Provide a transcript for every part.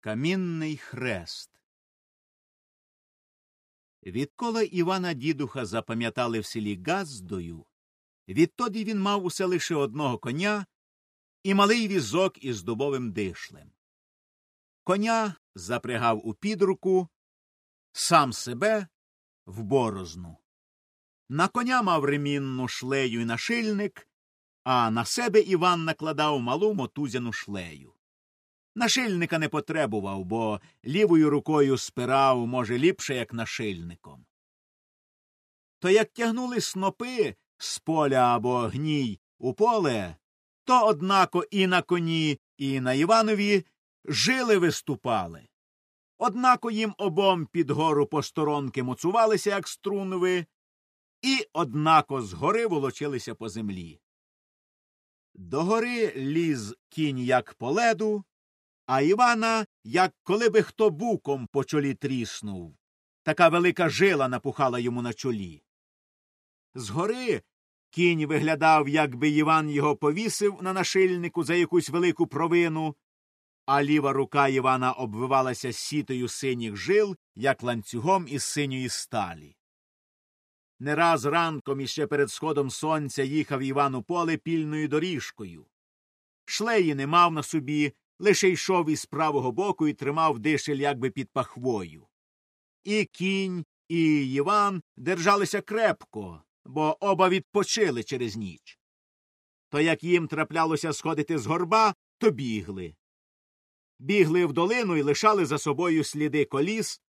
Камінний хрест. Відколи Івана дідуха запам'ятали в селі Газдою, відтоді він мав усе лише одного коня і малий візок із дубовим дишлем. Коня запрягав у підруку, сам себе в борозну. На коня мав ремінну шлею й нашильник, а на себе Іван накладав малу мотузяну шлею. Нашильника не потребував, бо лівою рукою спирав, може, ліпше, як нашильником. То як тягнули снопи з поля або гній у поле, то однако і на коні, і на Іванові жили виступали. Однако їм обом під гору посторонки моцувалися, як струнви, і однако згори волочилися по землі. До гори ліз кінь, як по леду, а Івана, як коли би хто буком по чолі тріснув. Така велика жила напухала йому на чолі. Згори кінь виглядав, якби Іван його повісив на нашильнику за якусь велику провину, а ліва рука Івана обвивалася сітою синіх жил, як ланцюгом із синьої сталі. Не раз ранком іще перед сходом сонця їхав Іван у поле пільною доріжкою. Шлеї не мав на собі, лише йшов із правого боку і тримав дишель якби під пахвою. І кінь, і Іван держалися крепко, бо оба відпочили через ніч. То як їм траплялося сходити з горба, то бігли. Бігли в долину і лишали за собою сліди коліс,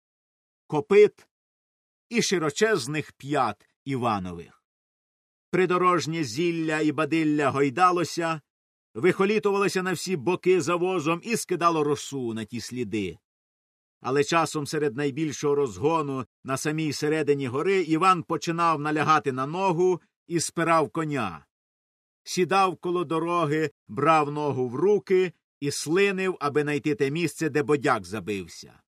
копит і широчезних п'ят Іванових. Придорожнє зілля і бадилля гойдалося, вихолітувалося на всі боки за возом і скидало росу на ті сліди. Але часом серед найбільшого розгону на самій середині гори Іван починав налягати на ногу і спирав коня. Сідав коло дороги, брав ногу в руки і слинив, аби найти те місце, де бодяк забився.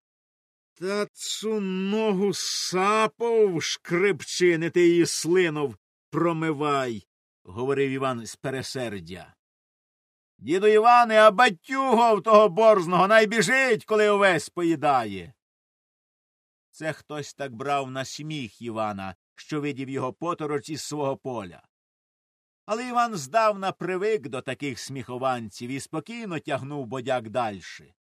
Та цю ногу сапов, шкрипчини, ти її слинув, промивай, говорив Іван з пересердя. Діду Іване, а батюго в того борзного найбіжить, коли увесь поїдає. Це хтось так брав на сміх Івана, що видів його потороч із свого поля. Але Іван здавна привик до таких сміхованців і спокійно тягнув бодяк дальше.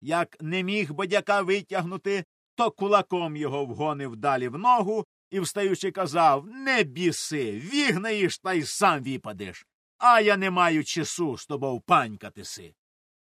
Як не міг бодяка витягнути, то кулаком його вгонив далі в ногу і, встаючи, казав Не біси, вігнаєш та й сам випадеш, а я не маю часу з тобою панькатися.